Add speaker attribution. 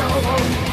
Speaker 1: Don't